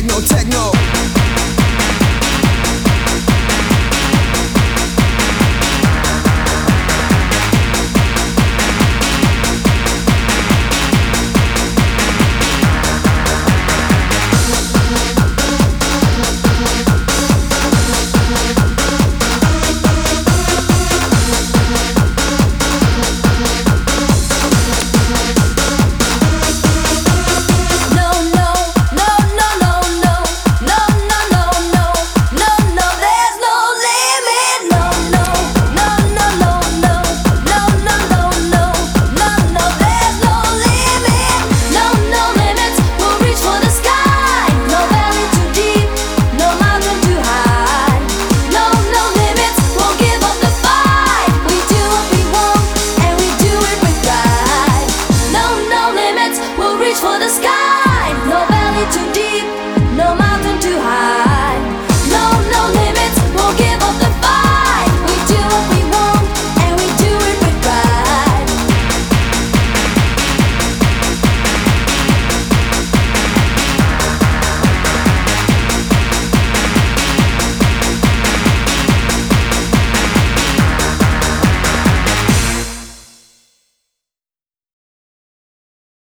Techno, techno. reach for the sky, no valley too deep, no mountain too high.